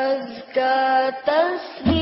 got the tasbih